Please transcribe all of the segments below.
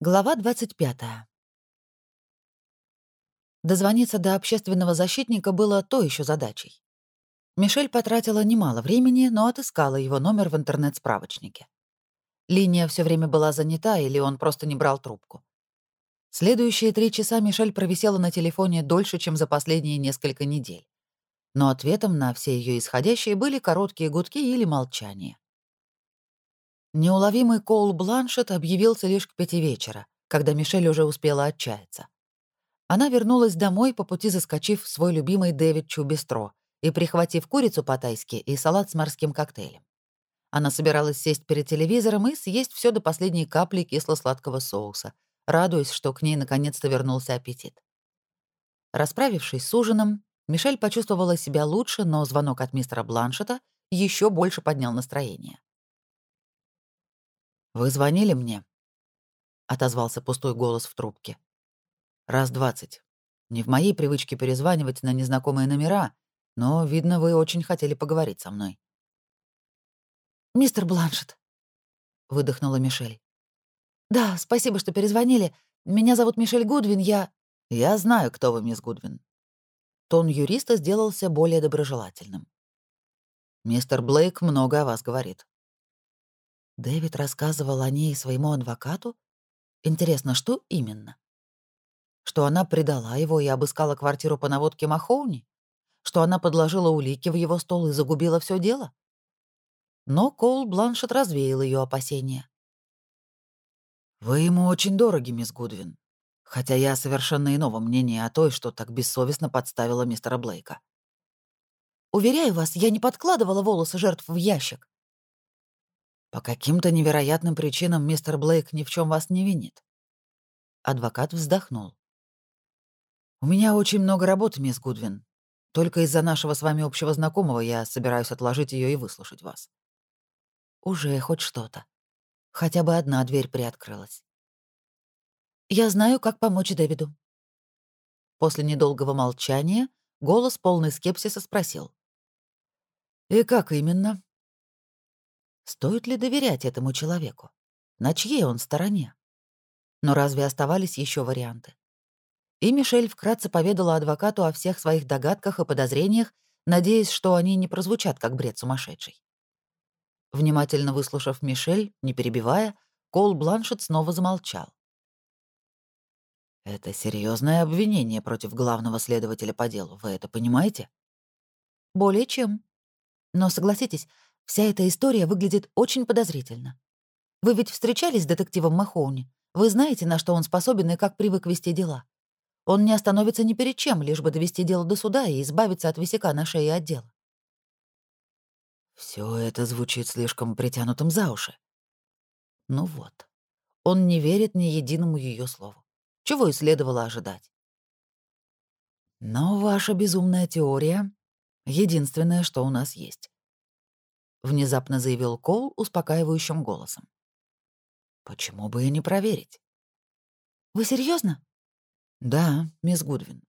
Глава 25. Дозвониться до общественного защитника было то еще задачей. Мишель потратила немало времени, но отыскала его номер в интернет-справочнике. Линия все время была занята, или он просто не брал трубку. Следующие три часа Мишель провисела на телефоне дольше, чем за последние несколько недель. Но ответом на все ее исходящие были короткие гудки или молчание. Неуловимый Коул Бланшет объявился лишь к пяти вечера, когда Мишель уже успела отчаяться. Она вернулась домой, по пути заскочив в свой любимый Дэвид Чу бистро и прихватив курицу по-тайски и салат с морским коктейлем. Она собиралась сесть перед телевизором и съесть все до последней капли кисло-сладкого соуса, радуясь, что к ней наконец-то вернулся аппетит. Расправившись с ужином, Мишель почувствовала себя лучше, но звонок от мистера Бланшета еще больше поднял настроение. «Вы звонили мне?» — отозвался пустой голос в трубке. «Раз двадцать. Не в моей привычке перезванивать на незнакомые номера, но, видно, вы очень хотели поговорить со мной». «Мистер Бланшет», — выдохнула Мишель. «Да, спасибо, что перезвонили. Меня зовут Мишель Гудвин, я...» «Я знаю, кто вы, мисс Гудвин». Тон юриста сделался более доброжелательным. «Мистер Блейк много о вас говорит. Дэвид рассказывал о ней своему адвокату? Интересно, что именно? Что она предала его и обыскала квартиру по наводке Махоуни? Что она подложила улики в его стол и загубила все дело? Но Коул Бланшет развеял ее опасения. «Вы ему очень дороги, мисс Гудвин, хотя я совершенно иного мнения о той, что так бессовестно подставила мистера Блейка». «Уверяю вас, я не подкладывала волосы жертв в ящик. По каким-то невероятным причинам мистер Блейк ни в чем вас не винит. Адвокат вздохнул. У меня очень много работы, мисс Гудвин. Только из-за нашего с вами общего знакомого я собираюсь отложить ее и выслушать вас. Уже хоть что-то. Хотя бы одна дверь приоткрылась. Я знаю, как помочь Дэвиду. После недолгого молчания голос полный скепсиса спросил. «И как именно?» Стоит ли доверять этому человеку? На чьей он стороне? Но разве оставались еще варианты? И Мишель вкратце поведала адвокату о всех своих догадках и подозрениях, надеясь, что они не прозвучат как бред сумасшедший. Внимательно выслушав Мишель, не перебивая, Кол Бланшет снова замолчал. «Это серьезное обвинение против главного следователя по делу, вы это понимаете?» «Более чем. Но согласитесь, Вся эта история выглядит очень подозрительно. Вы ведь встречались с детективом Махоуни? Вы знаете, на что он способен и как привык вести дела. Он не остановится ни перед чем, лишь бы довести дело до суда и избавиться от висяка на шее отдела. Все это звучит слишком притянутым за уши. Ну вот. Он не верит ни единому ее слову. Чего и следовало ожидать. Но ваша безумная теория — единственное, что у нас есть. — внезапно заявил Коул успокаивающим голосом. «Почему бы и не проверить?» «Вы серьезно? «Да, мисс Гудвин.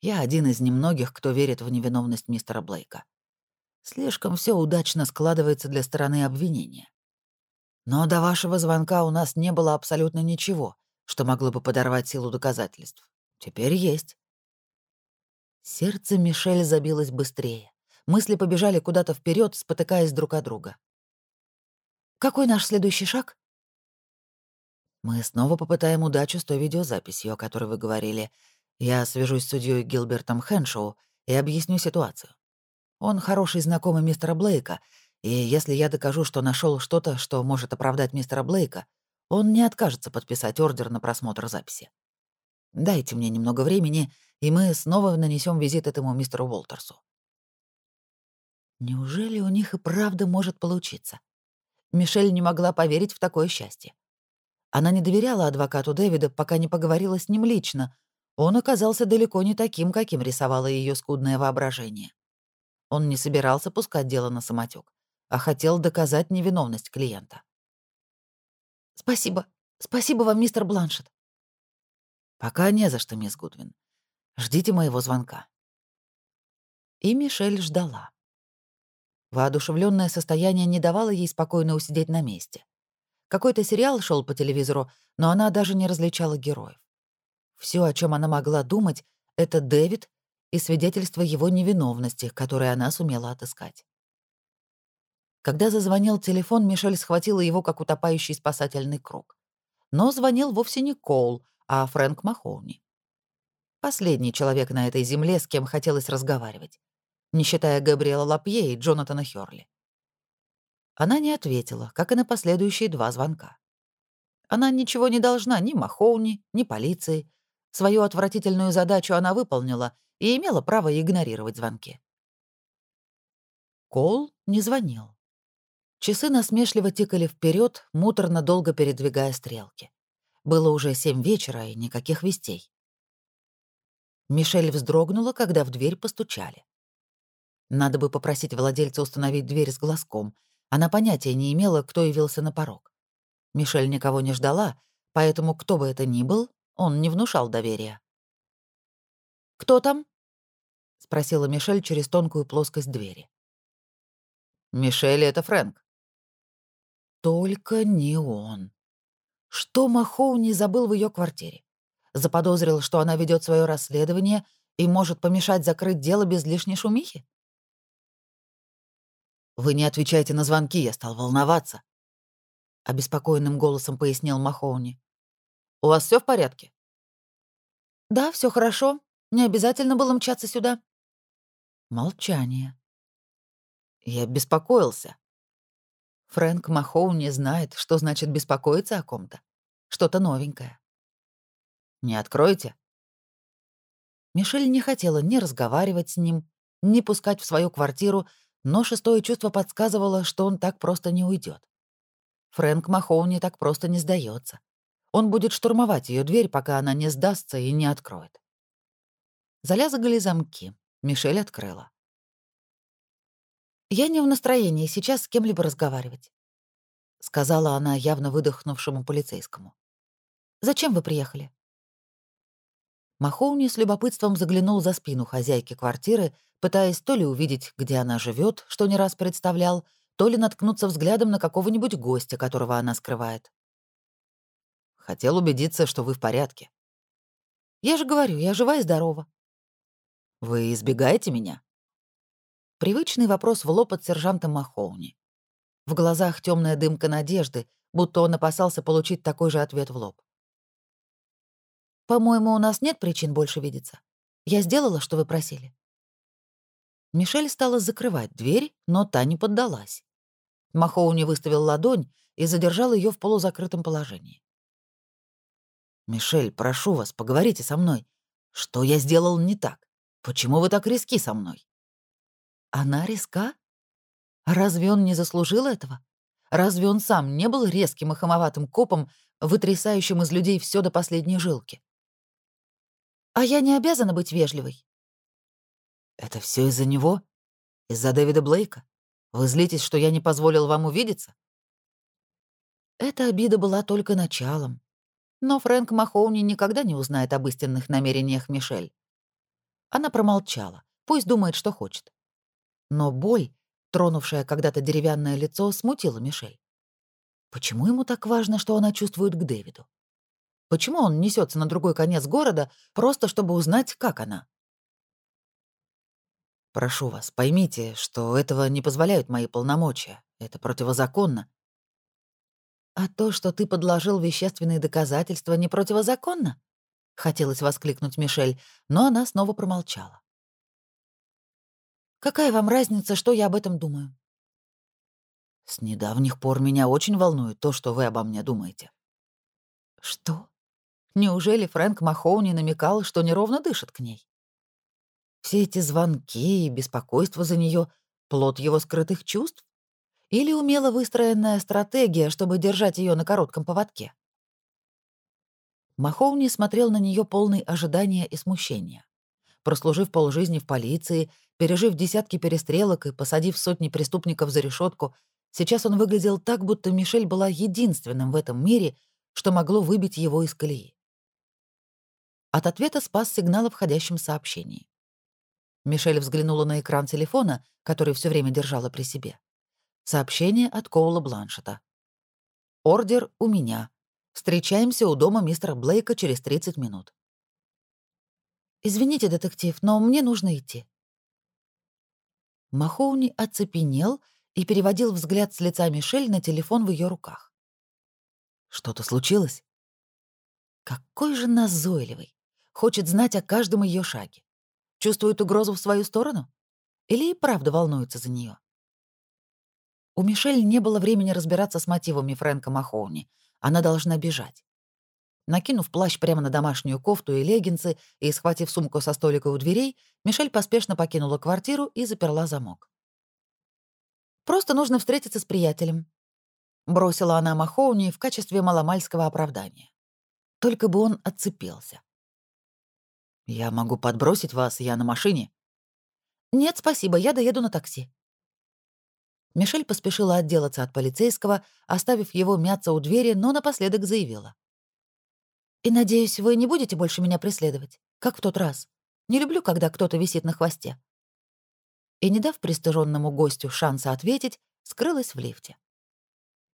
Я один из немногих, кто верит в невиновность мистера Блейка. Слишком все удачно складывается для стороны обвинения. Но до вашего звонка у нас не было абсолютно ничего, что могло бы подорвать силу доказательств. Теперь есть». Сердце Мишель забилось быстрее. Мысли побежали куда-то вперед, спотыкаясь друг о друга. «Какой наш следующий шаг?» «Мы снова попытаем удачу с той видеозаписью, о которой вы говорили. Я свяжусь с судьей Гилбертом Хэншоу и объясню ситуацию. Он хороший знакомый мистера Блейка, и если я докажу, что нашел что-то, что может оправдать мистера Блейка, он не откажется подписать ордер на просмотр записи. Дайте мне немного времени, и мы снова нанесем визит этому мистеру Уолтерсу. Неужели у них и правда может получиться? Мишель не могла поверить в такое счастье. Она не доверяла адвокату Дэвида, пока не поговорила с ним лично. Он оказался далеко не таким, каким рисовало ее скудное воображение. Он не собирался пускать дело на самотек, а хотел доказать невиновность клиента. «Спасибо. Спасибо вам, мистер Бланшет». «Пока не за что, мисс Гудвин. Ждите моего звонка». И Мишель ждала. Воодушевленное состояние не давало ей спокойно усидеть на месте. Какой-то сериал шел по телевизору, но она даже не различала героев. Все, о чем она могла думать, — это Дэвид и свидетельство его невиновности, которое она сумела отыскать. Когда зазвонил телефон, Мишель схватила его, как утопающий спасательный круг. Но звонил вовсе не Коул, а Фрэнк Махоуни. Последний человек на этой земле, с кем хотелось разговаривать, не считая Габриэла Лапье и Джонатана Хёрли. Она не ответила, как и на последующие два звонка. Она ничего не должна ни Махоуни, ни полиции. Свою отвратительную задачу она выполнила и имела право игнорировать звонки. Кол не звонил. Часы насмешливо тикали вперед, муторно долго передвигая стрелки. Было уже семь вечера и никаких вестей. Мишель вздрогнула, когда в дверь постучали. Надо бы попросить владельца установить дверь с глазком. Она понятия не имела, кто явился на порог. Мишель никого не ждала, поэтому кто бы это ни был, он не внушал доверия. «Кто там?» — спросила Мишель через тонкую плоскость двери. «Мишель — это Фрэнк». Только не он. Что Махоу не забыл в ее квартире? Заподозрил, что она ведет свое расследование и может помешать закрыть дело без лишней шумихи? «Вы не отвечаете на звонки, я стал волноваться», — обеспокоенным голосом пояснил Махоуни. «У вас все в порядке?» «Да, все хорошо. Не обязательно было мчаться сюда». Молчание. Я беспокоился. Фрэнк Махоуни знает, что значит беспокоиться о ком-то. Что-то новенькое. «Не откроете?» Мишель не хотела ни разговаривать с ним, ни пускать в свою квартиру, но шестое чувство подсказывало, что он так просто не уйдет. Фрэнк Махоуни так просто не сдается. Он будет штурмовать ее дверь, пока она не сдастся и не откроет. Залязгали замки. Мишель открыла. «Я не в настроении сейчас с кем-либо разговаривать», — сказала она явно выдохнувшему полицейскому. «Зачем вы приехали?» Махоуни с любопытством заглянул за спину хозяйки квартиры, пытаясь то ли увидеть, где она живет, что не раз представлял, то ли наткнуться взглядом на какого-нибудь гостя, которого она скрывает. «Хотел убедиться, что вы в порядке». «Я же говорю, я жива и здорова». «Вы избегаете меня?» Привычный вопрос в лоб от сержанта Махоуни. В глазах темная дымка надежды, будто он опасался получить такой же ответ в лоб. «По-моему, у нас нет причин больше видеться. Я сделала, что вы просили». Мишель стала закрывать дверь, но та не поддалась. Махоуни выставил ладонь и задержал ее в полузакрытом положении. «Мишель, прошу вас, поговорите со мной. Что я сделал не так? Почему вы так риски со мной?» «Она риска? Разве он не заслужил этого? Разве он сам не был резким и хамоватым копом, вытрясающим из людей все до последней жилки? А я не обязана быть вежливой. Это все из-за него? Из-за Дэвида Блейка? Вы злитесь, что я не позволил вам увидеться? Эта обида была только началом. Но Фрэнк Махоуни никогда не узнает об истинных намерениях Мишель. Она промолчала, пусть думает, что хочет. Но боль, тронувшая когда-то деревянное лицо, смутила Мишель. Почему ему так важно, что она чувствует к Дэвиду? Почему он несется на другой конец города, просто чтобы узнать, как она? Прошу вас, поймите, что этого не позволяют мои полномочия. Это противозаконно. А то, что ты подложил вещественные доказательства, не противозаконно? Хотелось воскликнуть Мишель, но она снова промолчала. Какая вам разница, что я об этом думаю? С недавних пор меня очень волнует то, что вы обо мне думаете. Что? Неужели Фрэнк Махоуни намекал, что неровно дышит к ней? Все эти звонки и беспокойство за нее плод его скрытых чувств? Или умело выстроенная стратегия, чтобы держать ее на коротком поводке? Махоуни смотрел на нее полный ожидания и смущения. Прослужив полжизни в полиции, пережив десятки перестрелок и посадив сотни преступников за решетку, сейчас он выглядел так, будто Мишель была единственным в этом мире, что могло выбить его из колеи. От ответа спас сигнал о входящем сообщении. Мишель взглянула на экран телефона, который все время держала при себе. Сообщение от Коула Бланшета. Ордер у меня. Встречаемся у дома мистера Блейка через 30 минут. «Извините, детектив, но мне нужно идти». Махоуни оцепенел и переводил взгляд с лица Мишель на телефон в ее руках. «Что-то случилось?» Какой же назойливый. Хочет знать о каждом ее шаге. Чувствует угрозу в свою сторону? Или и правда волнуется за нее? У Мишель не было времени разбираться с мотивами Фрэнка Махоуни. Она должна бежать. Накинув плащ прямо на домашнюю кофту и леггинсы и схватив сумку со столика у дверей, Мишель поспешно покинула квартиру и заперла замок. «Просто нужно встретиться с приятелем», — бросила она Махоуни в качестве маломальского оправдания. Только бы он отцепился. «Я могу подбросить вас, я на машине». «Нет, спасибо, я доеду на такси». Мишель поспешила отделаться от полицейского, оставив его мяться у двери, но напоследок заявила. И надеюсь, вы не будете больше меня преследовать, как в тот раз. Не люблю, когда кто-то висит на хвосте». И, не дав пристыженному гостю шанса ответить, скрылась в лифте.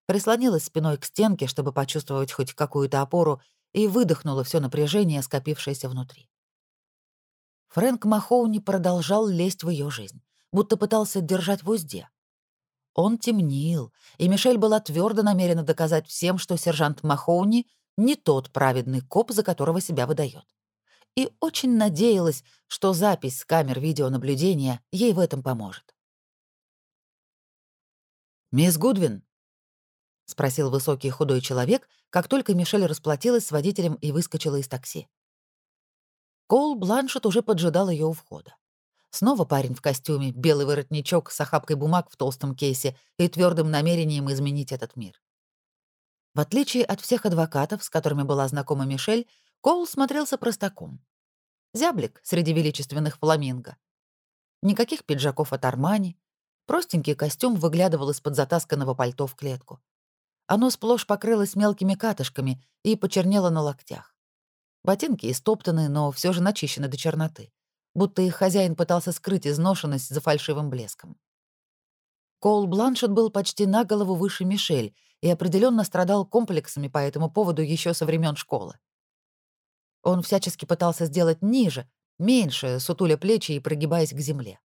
Прислонилась спиной к стенке, чтобы почувствовать хоть какую-то опору, и выдохнула все напряжение, скопившееся внутри. Фрэнк Махоуни продолжал лезть в ее жизнь, будто пытался держать в узде. Он темнил, и Мишель была твердо намерена доказать всем, что сержант Махоуни не тот праведный коп, за которого себя выдает. И очень надеялась, что запись с камер видеонаблюдения ей в этом поможет. «Мисс Гудвин?» — спросил высокий худой человек, как только Мишель расплатилась с водителем и выскочила из такси. Коул Бланшет уже поджидал ее у входа. Снова парень в костюме, белый воротничок с охапкой бумаг в толстом кейсе и твердым намерением изменить этот мир. В отличие от всех адвокатов, с которыми была знакома Мишель, Коул смотрелся простаком. Зяблик среди величественных фламинго. Никаких пиджаков от Армани. Простенький костюм выглядывал из-под затасканного пальто в клетку. Оно сплошь покрылось мелкими катышками и почернело на локтях. Ботинки истоптаны, но все же начищены до черноты, будто их хозяин пытался скрыть изношенность за фальшивым блеском. Коул Бланшет был почти на голову выше Мишель и определенно страдал комплексами по этому поводу еще со времен школы. Он всячески пытался сделать ниже, меньше, сутуля плечи и прогибаясь к земле.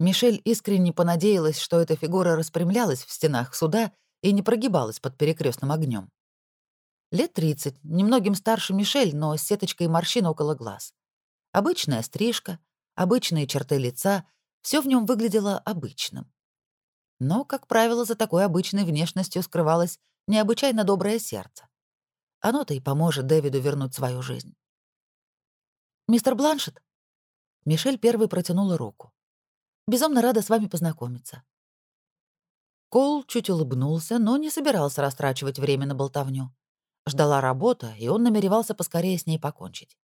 Мишель искренне понадеялась, что эта фигура распрямлялась в стенах суда и не прогибалась под перекрестным огнем. Лет 30, немногим старше Мишель, но с сеточкой морщин около глаз. Обычная стрижка, обычные черты лица, все в нем выглядело обычным. Но, как правило, за такой обычной внешностью скрывалось необычайно доброе сердце. Оно-то и поможет Дэвиду вернуть свою жизнь. «Мистер Бланшет?» Мишель первой протянула руку. «Безумно рада с вами познакомиться». Коул чуть улыбнулся, но не собирался растрачивать время на болтовню. Ждала работа, и он намеревался поскорее с ней покончить.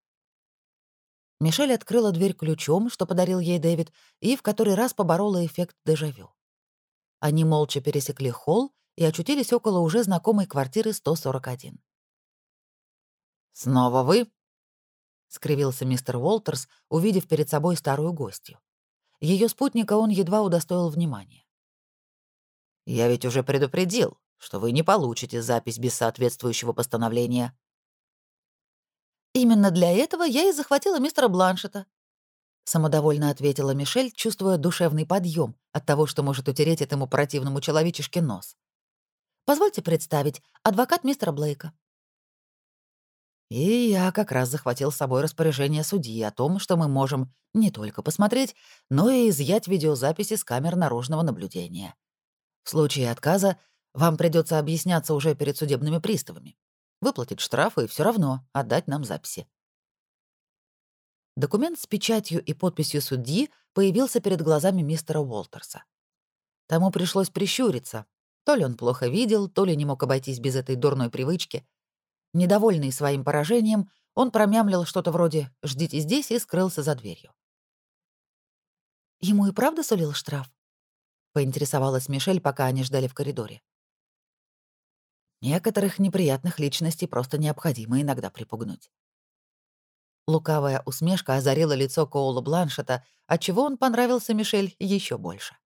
Мишель открыла дверь ключом, что подарил ей Дэвид, и в который раз поборола эффект дежавю. Они молча пересекли холл и очутились около уже знакомой квартиры 141. «Снова вы?» — скривился мистер Уолтерс, увидев перед собой старую гостью. Ее спутника он едва удостоил внимания. «Я ведь уже предупредил, что вы не получите запись без соответствующего постановления». «Именно для этого я и захватила мистера Бланшета», — самодовольно ответила Мишель, чувствуя душевный подъем от того, что может утереть этому противному человечешке нос. «Позвольте представить, адвокат мистера Блейка». И я как раз захватил с собой распоряжение судьи о том, что мы можем не только посмотреть, но и изъять видеозаписи с камер наружного наблюдения. В случае отказа вам придется объясняться уже перед судебными приставами, выплатить штрафы и все равно отдать нам записи. Документ с печатью и подписью судьи появился перед глазами мистера Уолтерса. Тому пришлось прищуриться. То ли он плохо видел, то ли не мог обойтись без этой дурной привычки. Недовольный своим поражением, он промямлил что-то вроде «ждите здесь» и скрылся за дверью. «Ему и правда сулил штраф?» — поинтересовалась Мишель, пока они ждали в коридоре. Некоторых неприятных личностей просто необходимо иногда припугнуть. Лукавая усмешка озарила лицо Коула Бланшета, отчего он понравился Мишель еще больше.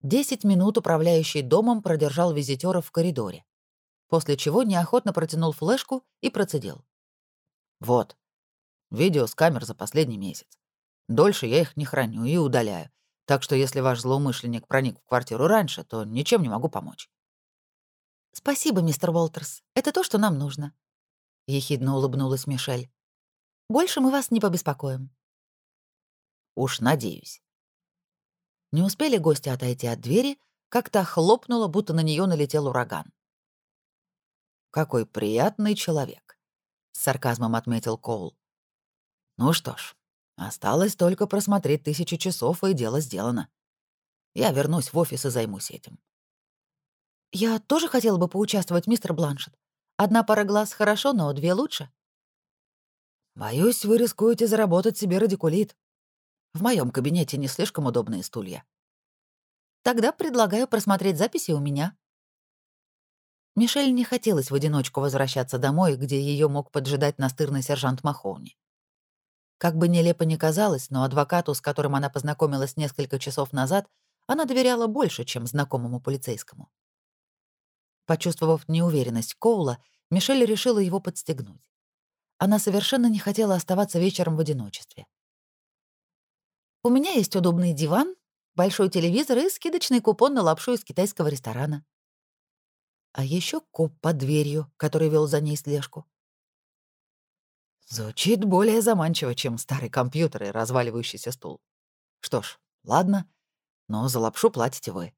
Десять минут управляющий домом продержал визитера в коридоре, после чего неохотно протянул флешку и процедил. «Вот, видео с камер за последний месяц. Дольше я их не храню и удаляю, так что если ваш злоумышленник проник в квартиру раньше, то ничем не могу помочь». «Спасибо, мистер Уолтерс. Это то, что нам нужно», — ехидно улыбнулась Мишель. «Больше мы вас не побеспокоим». «Уж надеюсь». Не успели гости отойти от двери, как то хлопнуло, будто на нее налетел ураган. «Какой приятный человек», — с сарказмом отметил Коул. «Ну что ж, осталось только просмотреть тысячи часов, и дело сделано. Я вернусь в офис и займусь этим». «Я тоже хотела бы поучаствовать, мистер Бланшет. Одна пара глаз хорошо, но две лучше». «Боюсь, вы рискуете заработать себе радикулит. В моем кабинете не слишком удобные стулья». «Тогда предлагаю просмотреть записи у меня», Мишель не хотелось в одиночку возвращаться домой, где ее мог поджидать настырный сержант Махоуни. Как бы нелепо ни казалось, но адвокату, с которым она познакомилась несколько часов назад, она доверяла больше, чем знакомому полицейскому. Почувствовав неуверенность Коула, Мишель решила его подстегнуть. Она совершенно не хотела оставаться вечером в одиночестве. «У меня есть удобный диван, большой телевизор и скидочный купон на лапшу из китайского ресторана», а еще коп под дверью, который вел за ней слежку. Звучит более заманчиво, чем старый компьютер и разваливающийся стул. Что ж, ладно, но за лапшу платите вы.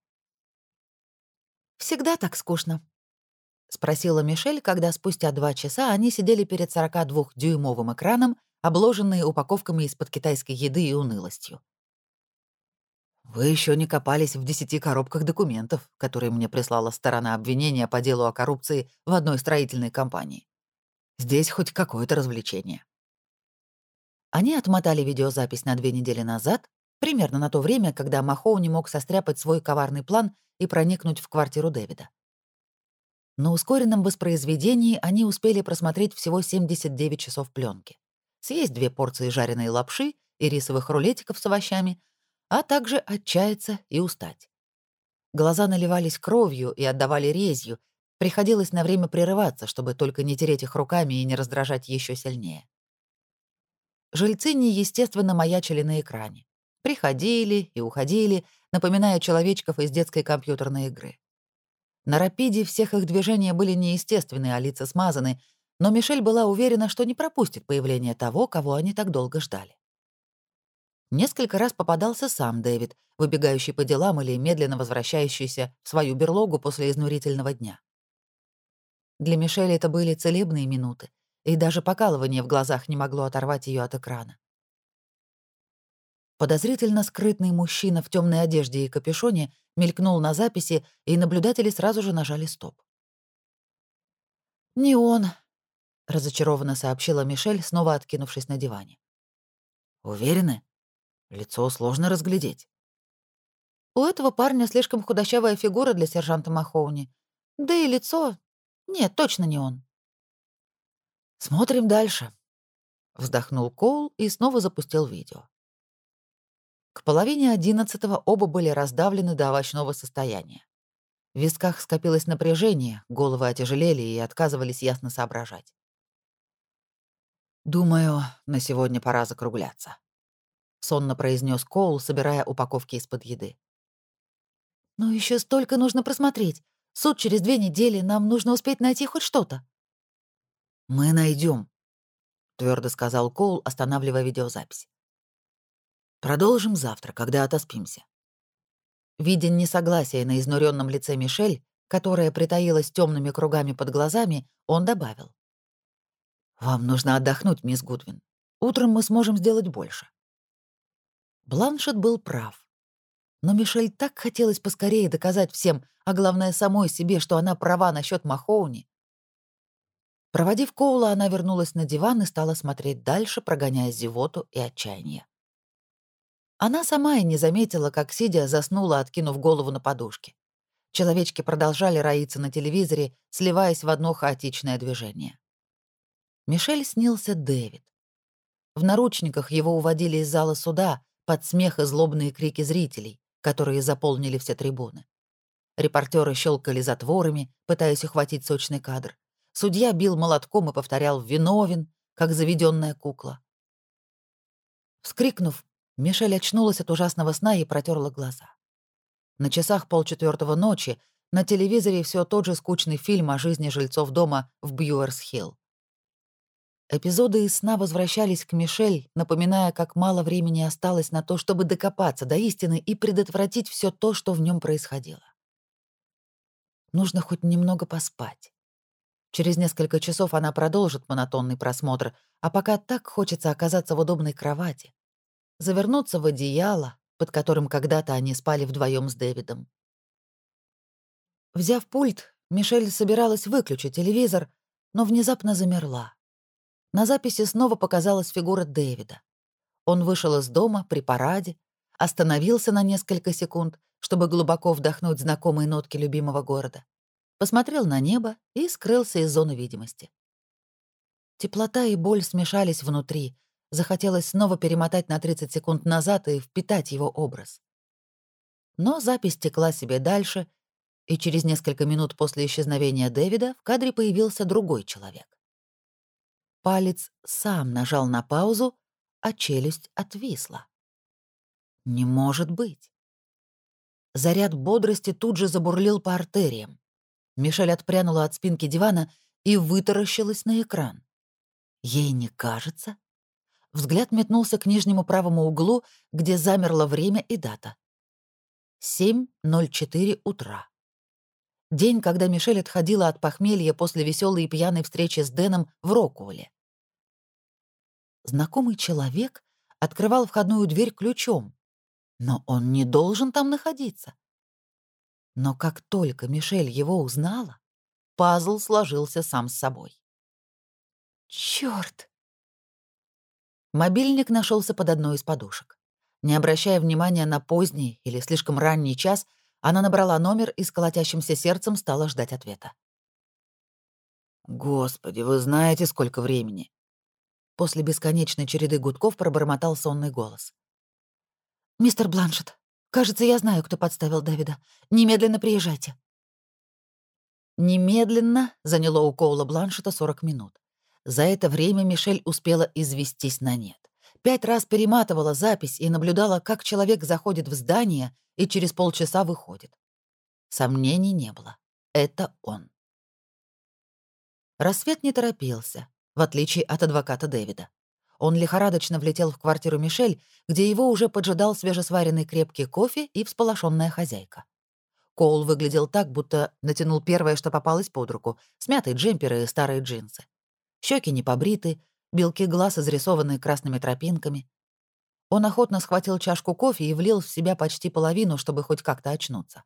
«Всегда так скучно», — спросила Мишель, когда спустя два часа они сидели перед 42-дюймовым экраном, обложенные упаковками из-под китайской еды и унылостью. Вы еще не копались в десяти коробках документов, которые мне прислала сторона обвинения по делу о коррупции в одной строительной компании. Здесь хоть какое-то развлечение. Они отмотали видеозапись на две недели назад, примерно на то время, когда Махоу не мог состряпать свой коварный план и проникнуть в квартиру Дэвида. На ускоренном воспроизведении они успели просмотреть всего 79 часов пленки, съесть две порции жареной лапши и рисовых рулетиков с овощами — а также отчаяться и устать. Глаза наливались кровью и отдавали резью, приходилось на время прерываться, чтобы только не тереть их руками и не раздражать еще сильнее. Жильцы неестественно маячили на экране. Приходили и уходили, напоминая человечков из детской компьютерной игры. На рапиде всех их движения были неестественны, а лица смазаны, но Мишель была уверена, что не пропустит появление того, кого они так долго ждали. Несколько раз попадался сам Дэвид, выбегающий по делам или медленно возвращающийся в свою берлогу после изнурительного дня. Для Мишели это были целебные минуты, и даже покалывание в глазах не могло оторвать ее от экрана. Подозрительно скрытный мужчина в темной одежде и капюшоне мелькнул на записи, и наблюдатели сразу же нажали стоп. «Не он», — разочарованно сообщила Мишель, снова откинувшись на диване. «Уверены?» Лицо сложно разглядеть. У этого парня слишком худощавая фигура для сержанта Махоуни. Да и лицо... Нет, точно не он. «Смотрим дальше», — вздохнул Коул и снова запустил видео. К половине одиннадцатого оба были раздавлены до овощного состояния. В висках скопилось напряжение, головы отяжелели и отказывались ясно соображать. «Думаю, на сегодня пора закругляться», сонно произнес Коул, собирая упаковки из-под еды. «Ну, еще столько нужно просмотреть. Суд через две недели, нам нужно успеть найти хоть что-то». «Мы найдем, твердо сказал Коул, останавливая видеозапись. «Продолжим завтра, когда отоспимся». Видя несогласие на изнуренном лице Мишель, которая притаилась темными кругами под глазами, он добавил. «Вам нужно отдохнуть, мисс Гудвин. Утром мы сможем сделать больше». Бланшет был прав. Но Мишель так хотелось поскорее доказать всем, а главное самой себе, что она права насчет Махоуни. Проводив Коула, она вернулась на диван и стала смотреть дальше, прогоняя зевоту и отчаяние. Она сама и не заметила, как, сидя, заснула, откинув голову на подушке. Человечки продолжали роиться на телевизоре, сливаясь в одно хаотичное движение. Мишель снился Дэвид. В наручниках его уводили из зала суда, под смех и злобные крики зрителей, которые заполнили все трибуны. Репортеры щелкали затворами, пытаясь ухватить сочный кадр. Судья бил молотком и повторял «виновен», как заведенная кукла. Вскрикнув, Мишель очнулась от ужасного сна и протерла глаза. На часах полчетвертого ночи на телевизоре все тот же скучный фильм о жизни жильцов дома в Бьюэрс-Хилл. Эпизоды из сна возвращались к Мишель, напоминая, как мало времени осталось на то, чтобы докопаться до истины и предотвратить все то, что в нем происходило. Нужно хоть немного поспать. Через несколько часов она продолжит монотонный просмотр, а пока так хочется оказаться в удобной кровати, завернуться в одеяло, под которым когда-то они спали вдвоем с Дэвидом. Взяв пульт, Мишель собиралась выключить телевизор, но внезапно замерла. На записи снова показалась фигура Дэвида. Он вышел из дома при параде, остановился на несколько секунд, чтобы глубоко вдохнуть знакомые нотки любимого города, посмотрел на небо и скрылся из зоны видимости. Теплота и боль смешались внутри, захотелось снова перемотать на 30 секунд назад и впитать его образ. Но запись текла себе дальше, и через несколько минут после исчезновения Дэвида в кадре появился другой человек. Палец сам нажал на паузу, а челюсть отвисла. Не может быть. Заряд бодрости тут же забурлил по артериям. Мишель отпрянула от спинки дивана и вытаращилась на экран. Ей не кажется? Взгляд метнулся к нижнему правому углу, где замерло время и дата. 7.04 утра. День, когда Мишель отходила от похмелья после веселой и пьяной встречи с Дэном в Рокуоле знакомый человек открывал входную дверь ключом, но он не должен там находиться. Но как только Мишель его узнала, пазл сложился сам с собой. Черт! Мобильник нашелся под одной из подушек. Не обращая внимания на поздний или слишком ранний час, она набрала номер и с колотящимся сердцем стала ждать ответа. «Господи, вы знаете, сколько времени?» После бесконечной череды гудков пробормотал сонный голос. «Мистер Бланшет, кажется, я знаю, кто подставил Дэвида. Немедленно приезжайте». Немедленно заняло у Коула Бланшета 40 минут. За это время Мишель успела известись на нет. Пять раз перематывала запись и наблюдала, как человек заходит в здание и через полчаса выходит. Сомнений не было. Это он. Рассвет не торопился в отличие от адвоката Дэвида. Он лихорадочно влетел в квартиру Мишель, где его уже поджидал свежесваренный крепкий кофе и всполошенная хозяйка. Коул выглядел так, будто натянул первое, что попалось под руку — смятые джемперы и старые джинсы. Щеки не побриты, белки глаз изрисованы красными тропинками. Он охотно схватил чашку кофе и влил в себя почти половину, чтобы хоть как-то очнуться.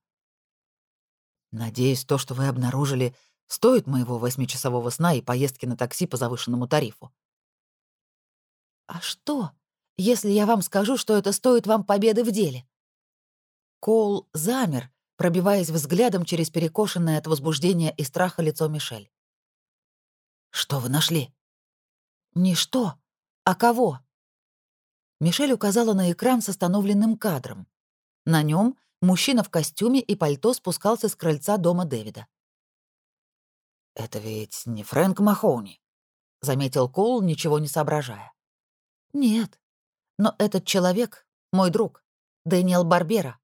«Надеюсь, то, что вы обнаружили, Стоит моего восьмичасового сна и поездки на такси по завышенному тарифу. А что, если я вам скажу, что это стоит вам победы в деле? Коул замер, пробиваясь взглядом через перекошенное от возбуждения и страха лицо Мишель. «Что вы нашли?» «Не что, а кого?» Мишель указала на экран с остановленным кадром. На нем мужчина в костюме и пальто спускался с крыльца дома Дэвида. «Это ведь не Фрэнк Махоуни», — заметил Коул, ничего не соображая. «Нет, но этот человек — мой друг, Дэниел Барбера.